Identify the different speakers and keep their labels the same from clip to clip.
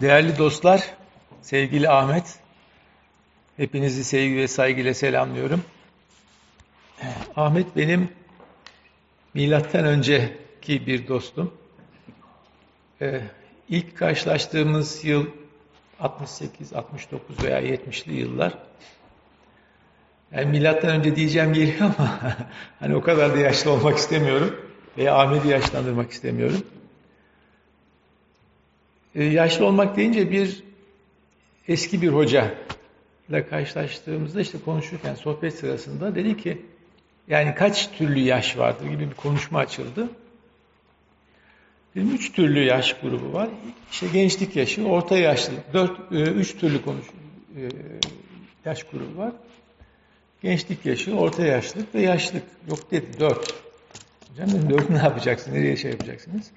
Speaker 1: Değerli dostlar, sevgili Ahmet, hepinizi sevgi ve saygıyla selamlıyorum. Ahmet benim milattan önceki bir dostum. Ee, ilk karşılaştığımız yıl 68, 69 veya 70'li yıllar. Yani milattan önce diyeceğim geliyor ama hani o kadar da yaşlı olmak istemiyorum veya Ahmet'i yaşlandırmak istemiyorum. Ee, yaşlı olmak deyince bir eski bir hoca ile karşılaştığımızda işte konuşurken sohbet sırasında dedi ki yani kaç türlü yaş vardır gibi bir konuşma açıldı. Dedim üç türlü yaş grubu var. İşte gençlik yaşı, orta yaşlılık, dört, e, üç türlü konuş, e, yaş grubu var. Gençlik yaşı, orta yaşlılık ve yaşlılık. Yok dedi, dört. Hocam dedim, dört ne yapacaksın, nereye şey yapacaksınız?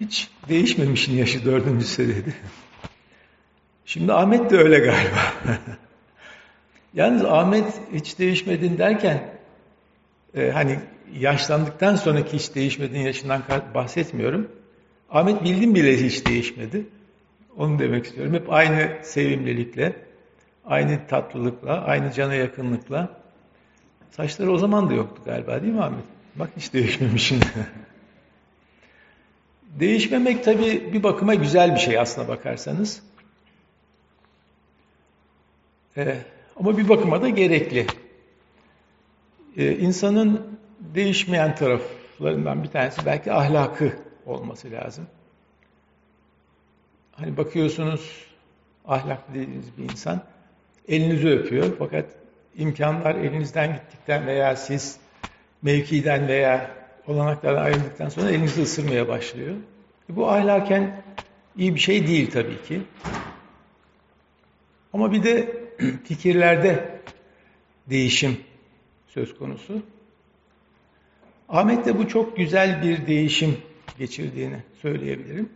Speaker 1: Hiç değişmemişin yaşı dördüncüsü dedi. Şimdi Ahmet de öyle galiba. Yalnız Ahmet hiç değişmedin derken e, hani yaşlandıktan sonraki hiç değişmediğin yaşından bahsetmiyorum. Ahmet bildim bile hiç değişmedi. Onu demek istiyorum. Hep aynı sevimlilikle, aynı tatlılıkla, aynı cana yakınlıkla. Saçları o zaman da yoktu galiba değil mi Ahmet? Bak hiç değişmemişsin. Değişmemek tabii bir bakıma güzel bir şey aslına bakarsanız. Ee, ama bir bakıma da gerekli. Ee, insanın değişmeyen taraflarından bir tanesi belki ahlakı olması lazım. Hani bakıyorsunuz ahlaklı dediğiniz bir insan elinizi öpüyor fakat imkanlar elinizden gittikten veya siz mevkiden veya olanaklardan ayrıldıktan sonra elinizi ısırmaya başlıyor. E bu ahlaken iyi bir şey değil tabii ki. Ama bir de fikirlerde değişim söz konusu. Ahmet de bu çok güzel bir değişim geçirdiğini söyleyebilirim.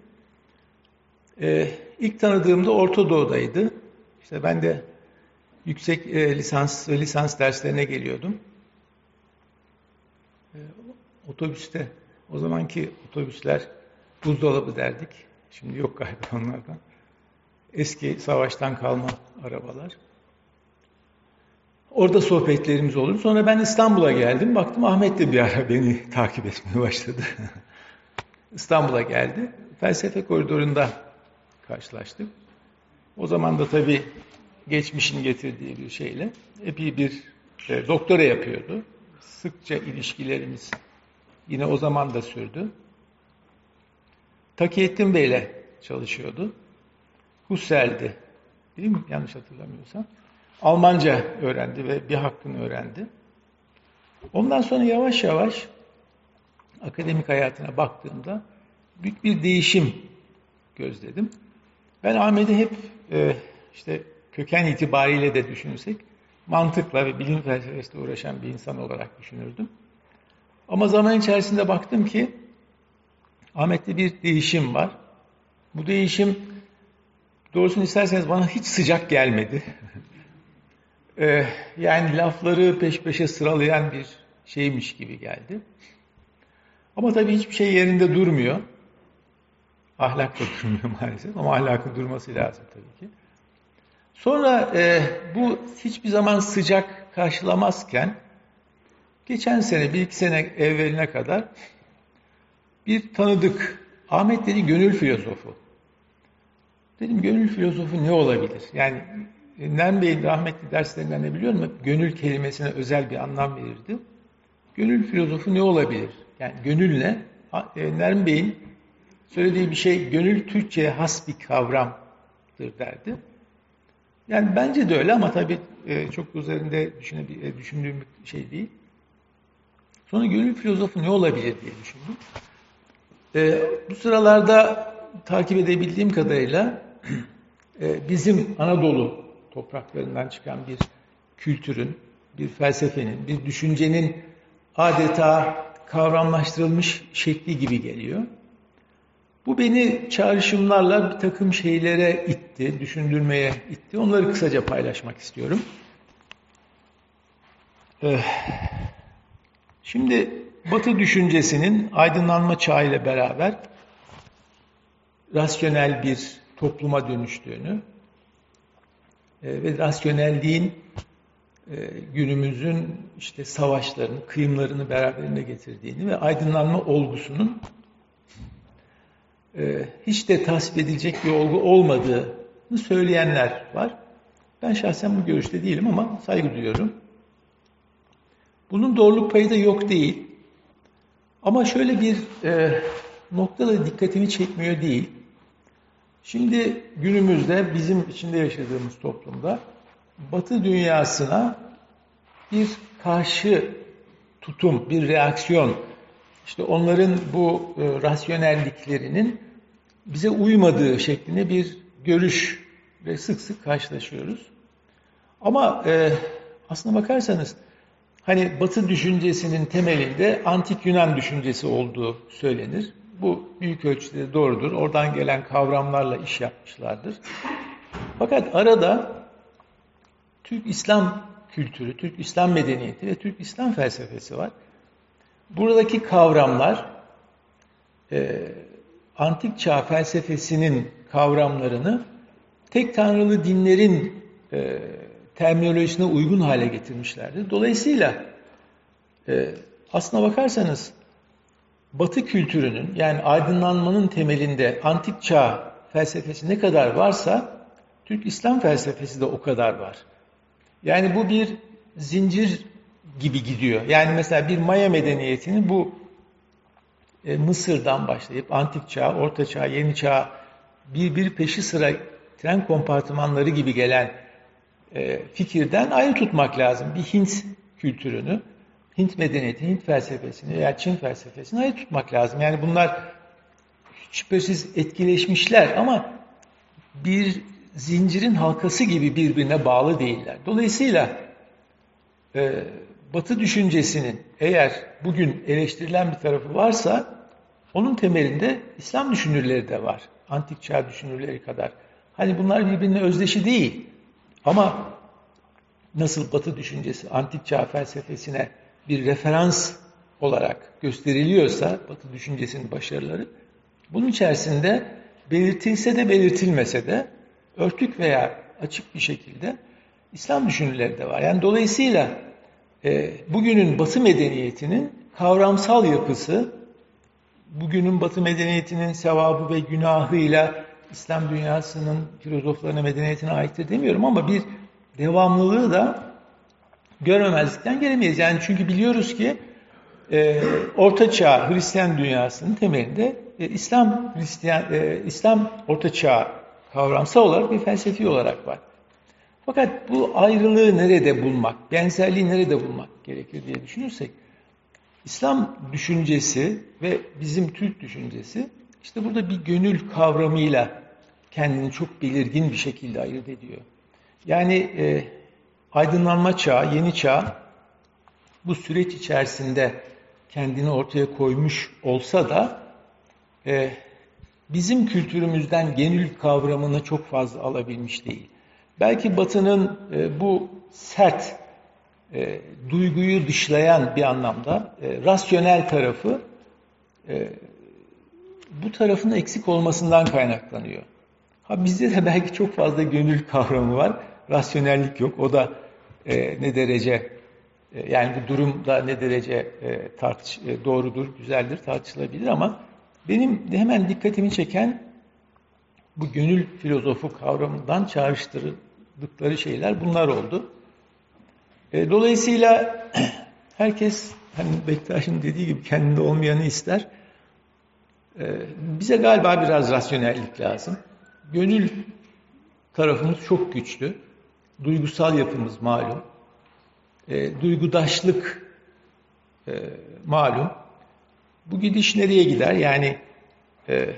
Speaker 1: Ee, ilk tanıdığımda Orta Doğu'daydı. İşte ben de yüksek e, lisans ve lisans derslerine geliyordum. Otobüste, o zamanki otobüsler buzdolabı derdik. Şimdi yok galiba onlardan. Eski savaştan kalma arabalar. Orada sohbetlerimiz oldu. Sonra ben İstanbul'a geldim. Baktım Ahmet de bir ara beni takip etmeye başladı. İstanbul'a geldi. Felsefe koridorunda karşılaştık. O zaman da tabii geçmişin getirdiği bir şeyle epey bir e, doktora yapıyordu. Sıkça ilişkilerimiz yine o zaman da sürdü. Takiyettin Bey'le çalışıyordu. Husserl'di. Değil mi? Yanlış hatırlamıyorsam. Almanca öğrendi ve bir hakkını öğrendi. Ondan sonra yavaş yavaş akademik hayatına baktığımda büyük bir değişim gözledim. Ben Ahmet'i hep e, işte köken itibariyle de düşünürsek mantıkla ve bilim felsefesiyle uğraşan bir insan olarak düşünürdüm. Ama zaman içerisinde baktım ki Ahmet'te bir değişim var. Bu değişim doğrusunu isterseniz bana hiç sıcak gelmedi. ee, yani lafları peş peşe sıralayan bir şeymiş gibi geldi. Ama tabii hiçbir şey yerinde durmuyor. Ahlak da durmuyor maalesef ama ahlakın durması lazım tabii ki. Sonra e, bu hiçbir zaman sıcak karşılamazken geçen sene, bir iki sene evveline kadar bir tanıdık. Ahmet dedi gönül filozofu. Dedim gönül filozofu ne olabilir? Yani Nem Bey'in rahmetli derslerinden ne biliyorum mu? Gönül kelimesine özel bir anlam verirdi. Gönül filozofu ne olabilir? Yani gönül ne? E, Nerm Bey'in söylediği bir şey gönül Türkçe'ye has bir kavramdır derdi. Yani bence de öyle ama tabii e, çok üzerinde e, düşündüğüm bir şey değil. Sonra gönül filozofu ne olabilir diye düşündüm. E, bu sıralarda takip edebildiğim kadarıyla e, bizim Anadolu topraklarından çıkan bir kültürün, bir felsefenin, bir düşüncenin adeta kavramlaştırılmış şekli gibi geliyor. Bu beni çağrışımlarla bir takım şeylere itti, düşündürmeye itti. Onları kısaca paylaşmak istiyorum. Ee, şimdi Batı düşüncesinin aydınlanma çağı ile beraber rasyonel bir topluma dönüştüğünü e, ve rasyonelliğin e, günümüzün işte savaşlarını, kıyımlarını beraberinde getirdiğini ve aydınlanma olgusunun e, hiç de tasvip edilecek bir olgu olmadığını söyleyenler var. Ben şahsen bu görüşte değilim ama saygı duyuyorum. Bunun doğruluk payı da yok değil. Ama şöyle bir e, noktada dikkatimi çekmiyor değil. Şimdi günümüzde bizim içinde yaşadığımız toplumda Batı dünyasına bir karşı tutum, bir reaksiyon, işte onların bu e, rasyonelliklerinin bize uymadığı şeklinde bir görüşle sık sık karşılaşıyoruz. Ama e, aslına bakarsanız hani Batı düşüncesinin temelinde antik Yunan düşüncesi olduğu söylenir. Bu büyük ölçüde doğrudur. Oradan gelen kavramlarla iş yapmışlardır. Fakat arada Türk İslam kültürü, Türk İslam medeniyeti ve Türk İslam felsefesi var. Buradaki kavramlar e, antik çağ felsefesinin kavramlarını tek tanrılı dinlerin e, terminolojisine uygun hale getirmişlerdir. Dolayısıyla e, aslına bakarsanız Batı kültürünün yani aydınlanmanın temelinde antik çağ felsefesi ne kadar varsa Türk İslam felsefesi de o kadar var. Yani bu bir zincir gibi gidiyor. Yani mesela bir Maya medeniyetini bu e, Mısır'dan başlayıp antik çağ, orta çağ, yeni çağ bir bir peşi sıra tren kompartımanları gibi gelen fikirden ayrı tutmak lazım. Bir Hint kültürünü, Hint medeniyeti, Hint felsefesini veya Çin felsefesini ayrı tutmak lazım. Yani bunlar şüphesiz etkileşmişler ama bir zincirin halkası gibi birbirine bağlı değiller. Dolayısıyla e, Batı düşüncesinin eğer bugün eleştirilen bir tarafı varsa onun temelinde İslam düşünürleri de var. Antik çağ düşünürleri kadar. Hani bunlar birbirine özdeşi değil. Ama nasıl Batı düşüncesi antik çağ felsefesine bir referans olarak gösteriliyorsa Batı düşüncesinin başarıları bunun içerisinde belirtilse de belirtilmese de örtük veya açık bir şekilde İslam düşünürleri de var. Yani dolayısıyla e, bugünün Batı medeniyetinin kavramsal yapısı, bugünün Batı medeniyetinin sevabı ve günahıyla İslam dünyasının filozoflarına, medeniyetine aittir demiyorum ama bir devamlılığı da görmemezlikten gelemeyiz. Yani çünkü biliyoruz ki e, Orta Çağ Hristiyan dünyasının temelinde e, İslam Hristiyan e, İslam Orta Çağ kavramsal olarak ve felsefi olarak var. Fakat bu ayrılığı nerede bulmak, benzerliği nerede bulmak gerekir diye düşünürsek, İslam düşüncesi ve bizim Türk düşüncesi işte burada bir gönül kavramıyla kendini çok belirgin bir şekilde ayırt ediyor. Yani e, aydınlanma çağı, yeni çağ bu süreç içerisinde kendini ortaya koymuş olsa da e, bizim kültürümüzden gönül kavramını çok fazla alabilmiş değil. Belki Batı'nın e, bu sert e, duyguyu dışlayan bir anlamda e, rasyonel tarafı e, bu tarafın eksik olmasından kaynaklanıyor. Ha bizde de belki çok fazla gönül kavramı var. Rasyonellik yok. O da e, ne derece e, yani bu durumda ne derece e, tartış e, doğrudur, güzeldir, tartışılabilir ama benim de hemen dikkatimi çeken bu gönül filozofu kavramından çağrıştırdıkları şeyler bunlar oldu. E, dolayısıyla herkes hani Bektaş'ın dediği gibi kendinde olmayanı ister. E, bize galiba biraz rasyonellik lazım. Gönül tarafımız çok güçlü. Duygusal yapımız malum. E, duygudaşlık e, malum. Bu gidiş nereye gider? Yani e,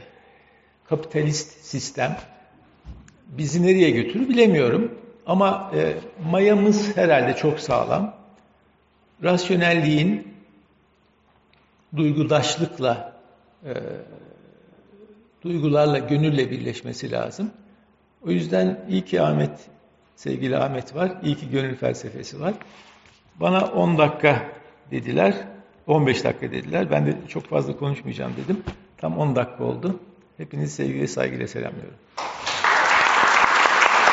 Speaker 1: kapitalist sistem bizi nereye götürür bilemiyorum. Ama e, mayamız herhalde çok sağlam. Rasyonelliğin duygudaşlıkla, e, duygularla, gönülle birleşmesi lazım. O yüzden iyi ki Ahmet, sevgili Ahmet var, iyi ki gönül felsefesi var. Bana 10 dakika dediler, 15 dakika dediler. Ben de çok fazla konuşmayacağım dedim. Tam 10 dakika oldu. Hepinizi sevgiyle saygıyla selamlıyorum.